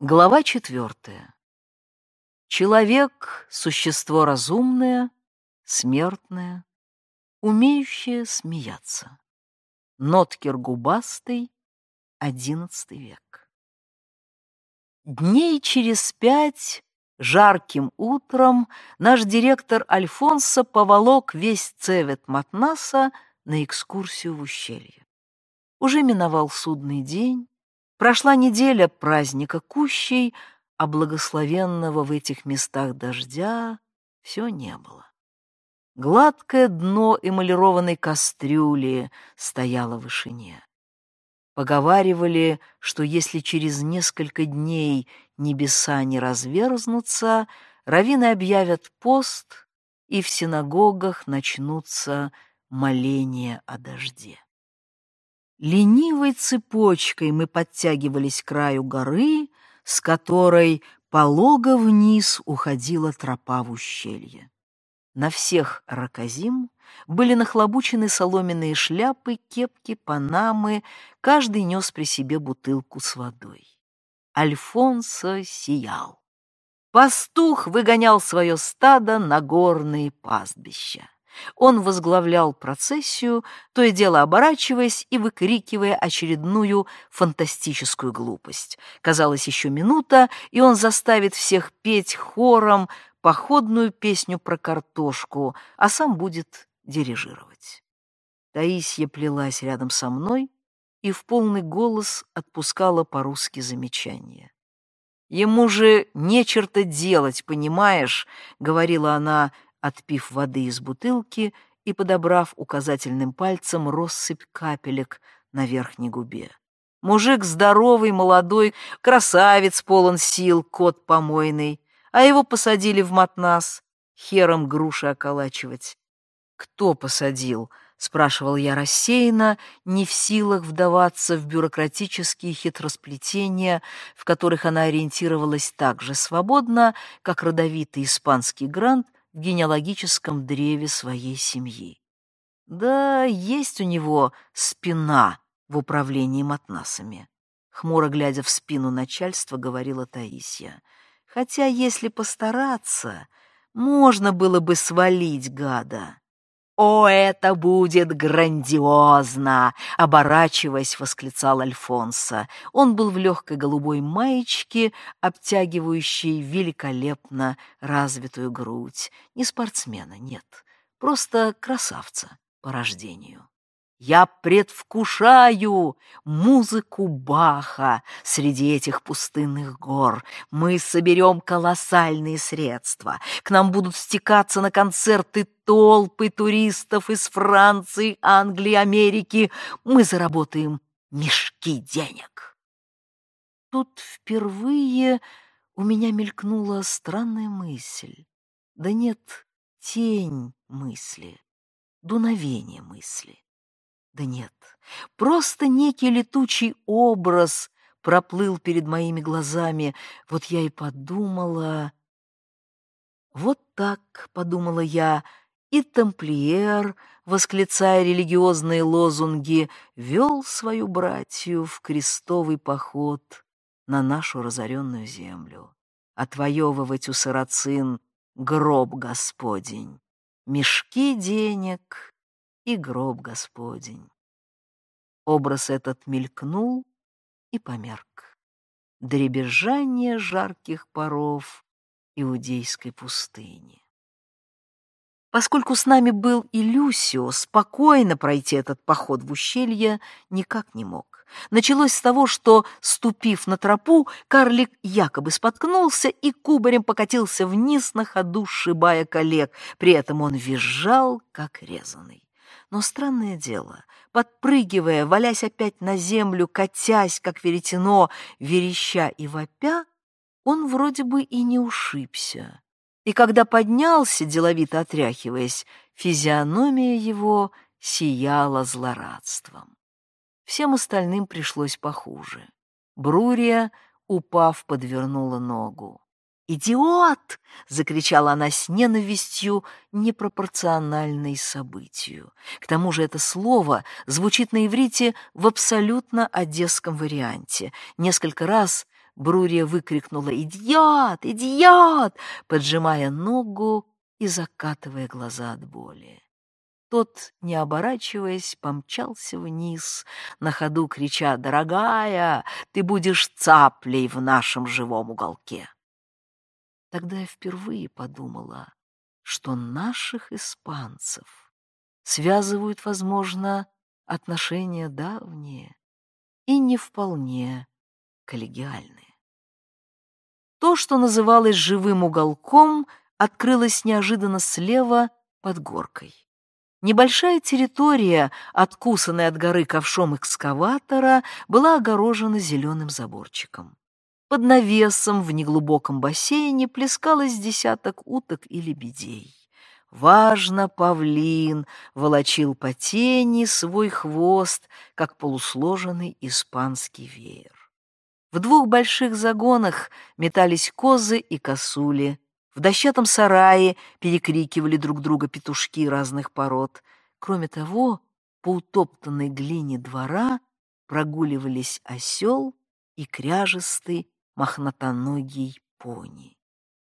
Глава четвертая. Человек — существо разумное, смертное, умеющее смеяться. Ноткер губастый, одиннадцатый век. Дней через пять, жарким утром, наш директор Альфонсо поволок весь цевет Матнаса на экскурсию в ущелье. Уже миновал судный день, Прошла неделя праздника кущей, а благословенного в этих местах дождя все не было. Гладкое дно эмалированной кастрюли стояло в вышине. Поговаривали, что если через несколько дней небеса не разверзнутся, раввины объявят пост, и в синагогах начнутся моления о дожде. Ленивой цепочкой мы подтягивались к краю горы, с которой полого вниз уходила тропа в ущелье. На всех ракозим были нахлобучены соломенные шляпы, кепки, панамы, каждый нес при себе бутылку с водой. Альфонсо сиял. Пастух выгонял свое стадо на горные пастбища. Он возглавлял процессию, то и дело оборачиваясь и выкрикивая очередную фантастическую глупость. Казалось, еще минута, и он заставит всех петь хором походную песню про картошку, а сам будет дирижировать. Таисия плелась рядом со мной и в полный голос отпускала по-русски замечания. «Ему же не черта делать, понимаешь?» — говорила она, отпив воды из бутылки и подобрав указательным пальцем россыпь капелек на верхней губе. Мужик здоровый, молодой, красавец, полон сил, кот помойный, а его посадили в матнас, хером груши околачивать. «Кто посадил?» — спрашивал я рассеянно, не в силах вдаваться в бюрократические хитросплетения, в которых она ориентировалась так же свободно, как родовитый испанский грант в генеалогическом древе своей семьи. Да, есть у него спина в управлении матнасами. Хмуро глядя в спину начальства, говорила Таисия. Хотя, если постараться, можно было бы свалить гада. «О, это будет грандиозно!» — оборачиваясь, восклицал Альфонсо. Он был в легкой голубой маечке, обтягивающей великолепно развитую грудь. Не спортсмена, нет, просто красавца по рождению. Я предвкушаю музыку Баха среди этих пустынных гор. Мы соберем колоссальные средства. К нам будут стекаться на концерты толпы туристов из Франции, Англии, Америки. Мы заработаем мешки денег. Тут впервые у меня мелькнула странная мысль. Да нет, тень мысли, дуновение мысли. Да нет, просто некий летучий образ проплыл перед моими глазами. Вот я и подумала... Вот так, подумала я, и тамплиер, восклицая религиозные лозунги, вел свою братью в крестовый поход на нашу разоренную землю. Отвоевывать у сарацин гроб Господень, мешки денег и гроб Господень. Образ этот мелькнул и померк. Дребезжание жарких паров иудейской пустыни. Поскольку с нами был и спокойно пройти этот поход в ущелье никак не мог. Началось с того, что, ступив на тропу, карлик якобы споткнулся и кубарем покатился вниз на ходу, сшибая коллег. При этом он визжал, как резанный. Но странное дело, подпрыгивая, валясь опять на землю, катясь, как веретено, вереща и вопя, он вроде бы и не ушибся. И когда поднялся, деловито отряхиваясь, физиономия его сияла злорадством. Всем остальным пришлось похуже. Брурия, упав, подвернула ногу. «Идиот!» — закричала она с ненавистью, непропорциональной событию. К тому же это слово звучит на иврите в абсолютно одесском варианте. Несколько раз Брурия выкрикнула «Идиот! Идиот!», поджимая ногу и закатывая глаза от боли. Тот, не оборачиваясь, помчался вниз, на ходу крича «Дорогая, ты будешь цаплей в нашем живом уголке!» Тогда я впервые подумала, что наших испанцев связывают, возможно, отношения давние и не вполне коллегиальные. То, что называлось живым уголком, открылось неожиданно слева под горкой. Небольшая территория, откусанная от горы ковшом экскаватора, была огорожена зеленым заборчиком. Под навесом в неглубоком бассейне плескалось десяток уток и лебедей. Важно павлин волочил по тени свой хвост, как полусложенный испанский веер. В двух больших загонах метались козы и косули. В дощатом сарае перекрикивали друг друга петушки разных пород. Кроме того, по утоптанной глине двора прогуливались осел и кряжестый мохнатоногий пони.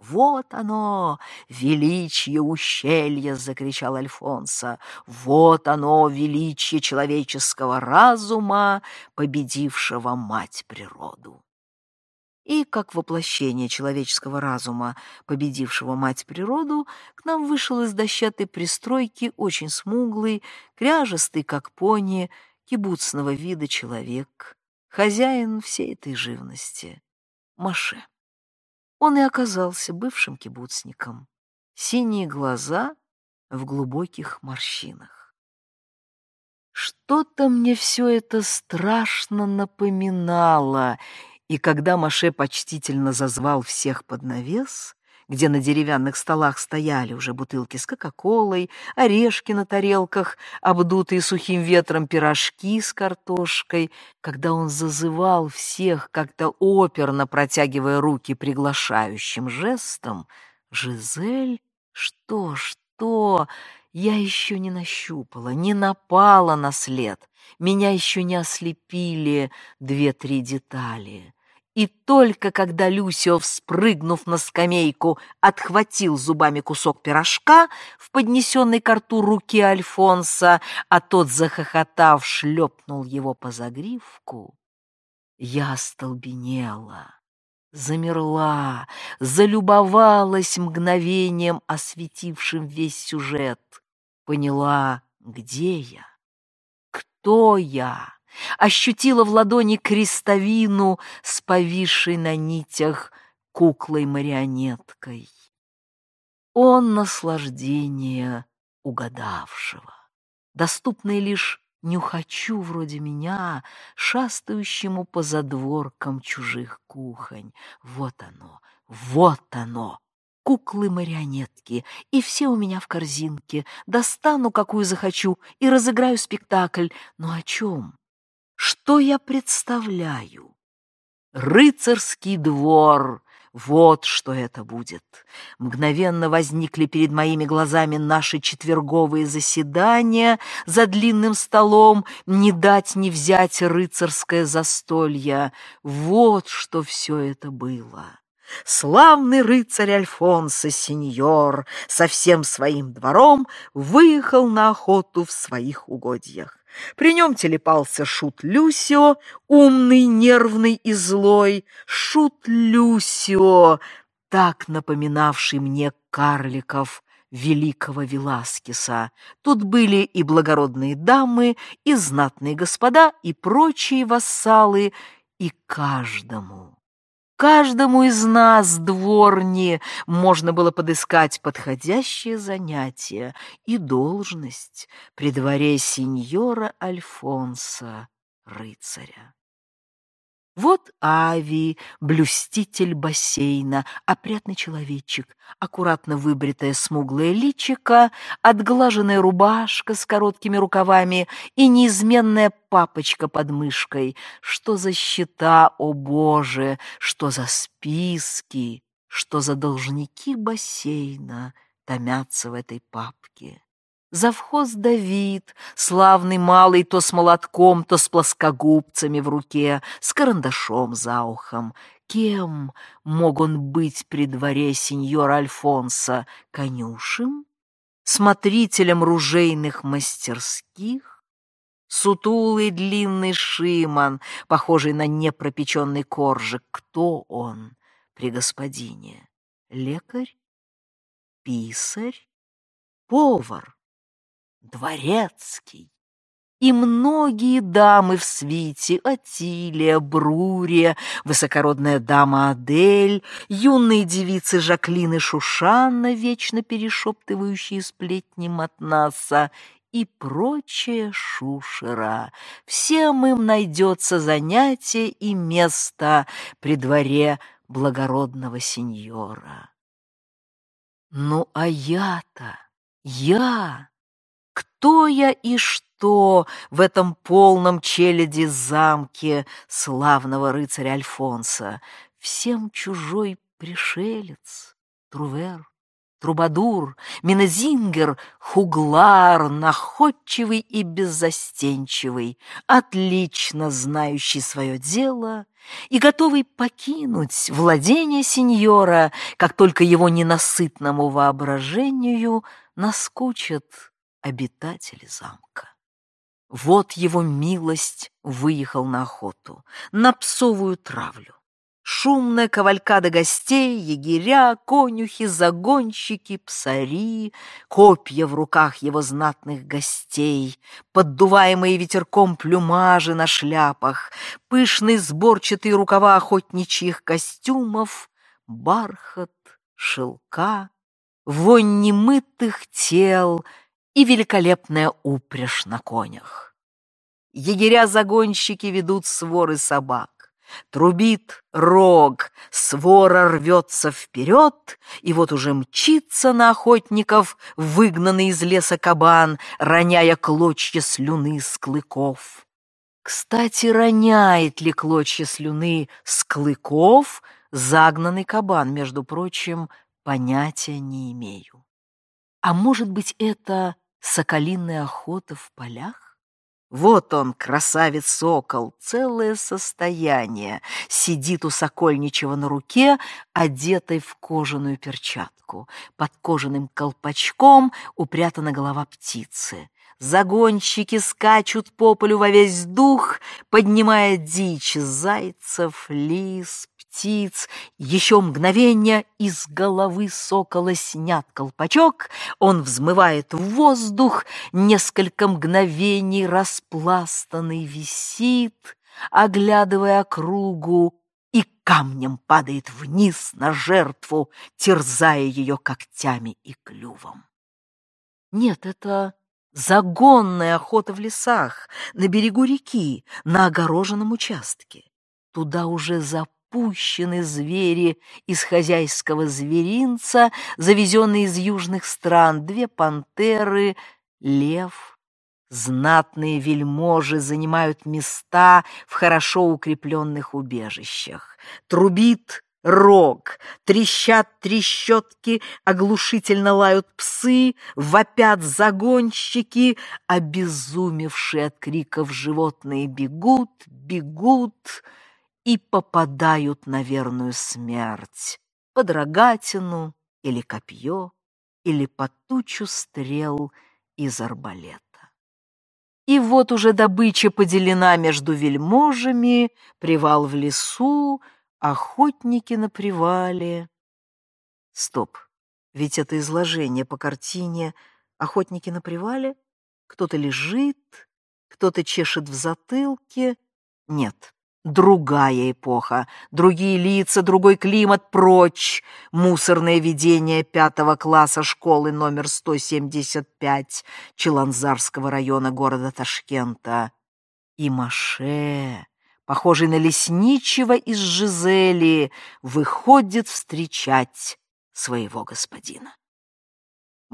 «Вот оно, величие ущелья!» — закричал Альфонсо. «Вот оно, величие человеческого разума, победившего мать природу!» И, как воплощение человеческого разума, победившего мать природу, к нам вышел из дощатой пристройки очень смуглый, кряжестый, как пони, кибуцного вида человек, хозяин всей этой живности. Маше. Он и оказался бывшим кибуцником. Синие глаза в глубоких морщинах. Что-то мне все это страшно напоминало, и когда Маше почтительно зазвал всех под навес, где на деревянных столах стояли уже бутылки с кока-колой, орешки на тарелках, обдутые сухим ветром пирожки с картошкой, когда он зазывал всех, как-то оперно протягивая руки приглашающим жестом, «Жизель, что, что?» Я еще не нащупала, не напала на след, меня еще не ослепили две-три детали. И только когда Люсио, вспрыгнув на скамейку, отхватил зубами кусок пирожка в поднесенной к рту руки Альфонса, а тот, захохотав, шлепнул его по загривку, я остолбенела, замерла, залюбовалась мгновением, осветившим весь сюжет, поняла, где я, кто я ощутила в ладони крестовину с повисшей на нитях куклой-марионеткой. Он наслаждение угадавшего, доступное лишь нюхачу вроде меня, шастающему по задворкам чужих кухонь. Вот оно, вот оно, куклы-марионетки, и все у меня в корзинке. Достану, какую захочу, и разыграю спектакль. Но о чем? Что я представляю? Рыцарский двор. Вот что это будет. Мгновенно возникли перед моими глазами наши четверговые заседания за длинным столом, не дать не взять рыцарское застолье. Вот что все это было. Славный рыцарь Альфонсо Сеньор со всем своим двором выехал на охоту в своих угодьях. При нем телепался шут Люсио, умный, нервный и злой. Шут Люсио, так напоминавший мне карликов великого Веласкеса. Тут были и благородные дамы, и знатные господа, и прочие вассалы, и каждому Каждому из нас, дворни, можно было подыскать подходящее занятие и должность при дворе сеньора Альфонса, рыцаря. Вот Ави, блюститель бассейна, опрятный человечек, аккуратно выбритое смуглое личико, отглаженная рубашка с короткими рукавами и неизменная папочка под мышкой. Что за счета, о Боже, что за списки, что за должники бассейна томятся в этой папке. Завхоз Давид, славный малый то с молотком, то с плоскогубцами в руке, с карандашом за ухом. Кем мог он быть при дворе сеньора Альфонса? Конюшем? Смотрителем ружейных мастерских? Сутулый длинный шиман, похожий на непропеченный коржик. Кто он при господине? Лекарь? Писарь? Повар? Дворецкий. И многие дамы в свите, Атилия, Брурия, высокородная дама Адель, юные девицы Жаклин и Шушанна, вечно перешептывающие сплетни Матнаса, и прочая шушера. Всем им найдется занятие и место при дворе благородного сеньора. Ну, а я-то, я, кто я и что в этом полном челяди замке славного рыцаря Альфонса? Всем чужой пришелец, Трувер, Трубадур, Минезингер, Хуглар, находчивый и беззастенчивый, отлично знающий свое дело и готовый покинуть владение сеньора, как только его ненасытному воображению наскучат обитатели замка. Вот его милость выехал на охоту, на псовую травлю. Шумная кавалькада гостей, егеря, конюхи, загонщики, псари, копья в руках его знатных гостей, поддуваемые ветерком плюмажи на шляпах, пышные сборчатые рукава охотничьих костюмов, бархат, шелка, вонь немытых тел — и великолепная упряжь на конях. Егеря-загонщики ведут своры собак. Трубит рог, свора рвется вперед, и вот уже мчится на охотников выгнанный из леса кабан, роняя клочья слюны с клыков. Кстати, роняет ли клочья слюны с клыков загнанный кабан, между прочим, понятия не имею. А может быть, это соколиная охота в полях? Вот он, красавец-сокол, целое состояние, сидит у Сокольничего на руке, одетый в кожаную перчатку. Под кожаным колпачком упрятана голова птицы. Загонщики скачут по полю во весь дух, поднимая дичь зайцев, лис, птиц. Еще мгновение из головы сокола снят колпачок, он взмывает в воздух, несколько мгновений распластанный висит, оглядывая округу, и камнем падает вниз на жертву, терзая ее когтями и клювом. Нет, это загонная охота в лесах, на берегу реки, на огороженном участке. Туда уже за пущены звери из хозяйского зверинца, завезенные из южных стран, две пантеры, лев. Знатные вельможи занимают места в хорошо укрепленных убежищах. Трубит рог, трещат трещотки, оглушительно лают псы, вопят загонщики, обезумевшие от криков животные бегут, бегут, и попадают на верную смерть, под рогатину или копье, или под тучу стрел из арбалета. И вот уже добыча поделена между вельможами, привал в лесу, охотники на привале. Стоп, ведь это изложение по картине «Охотники на привале»? Кто-то лежит, кто-то чешет в затылке. Нет, Другая эпоха, другие лица, другой климат, прочь. Мусорное видение пятого класса школы номер 175 Челанзарского района города Ташкента. И Маше, похожий на лесничего из Жизели, выходит встречать своего господина.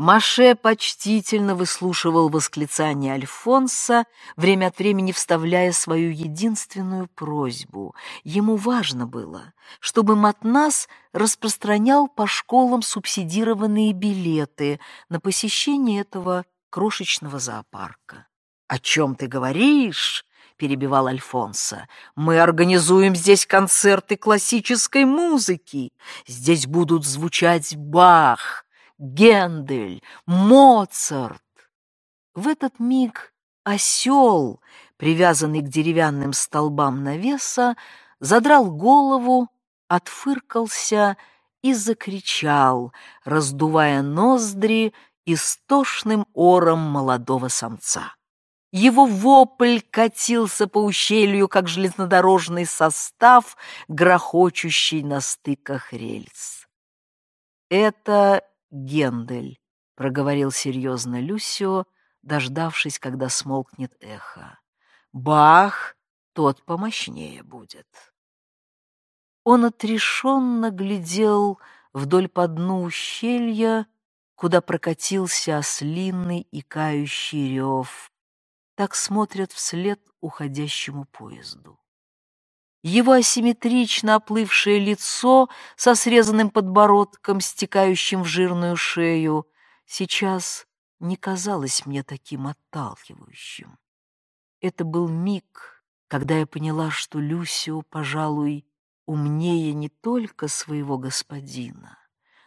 Маше почтительно выслушивал восклицания Альфонса, время от времени вставляя свою единственную просьбу. Ему важно было, чтобы Матнас распространял по школам субсидированные билеты на посещение этого крошечного зоопарка. «О чем ты говоришь?» — перебивал Альфонсо. «Мы организуем здесь концерты классической музыки. Здесь будут звучать Бах, Гендель, Моцарт». В этот миг осел, привязанный к деревянным столбам навеса, задрал голову, отфыркался и закричал, раздувая ноздри истошным ором молодого самца. Его вопль катился по ущелью, как железнодорожный состав, грохочущий на стыках рельс. «Это Гендель», — проговорил серьезно Люсио, дождавшись, когда смолкнет эхо. «Бах, тот помощнее будет». Он отрешенно глядел вдоль по дну ущелья, куда прокатился ослинный и кающий рев. Так смотрят вслед уходящему поезду. Его асимметрично оплывшее лицо со срезанным подбородком, стекающим в жирную шею, сейчас не казалось мне таким отталкивающим. Это был миг, когда я поняла, что Люсио, пожалуй, умнее не только своего господина,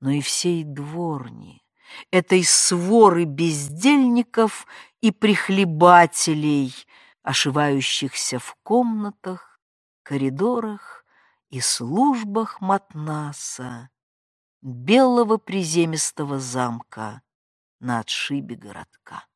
но и всей дворни, этой своры бездельников и прихлебателей, ошивающихся в комнатах, коридорах и службах Матнаса, белого приземистого замка на отшибе городка.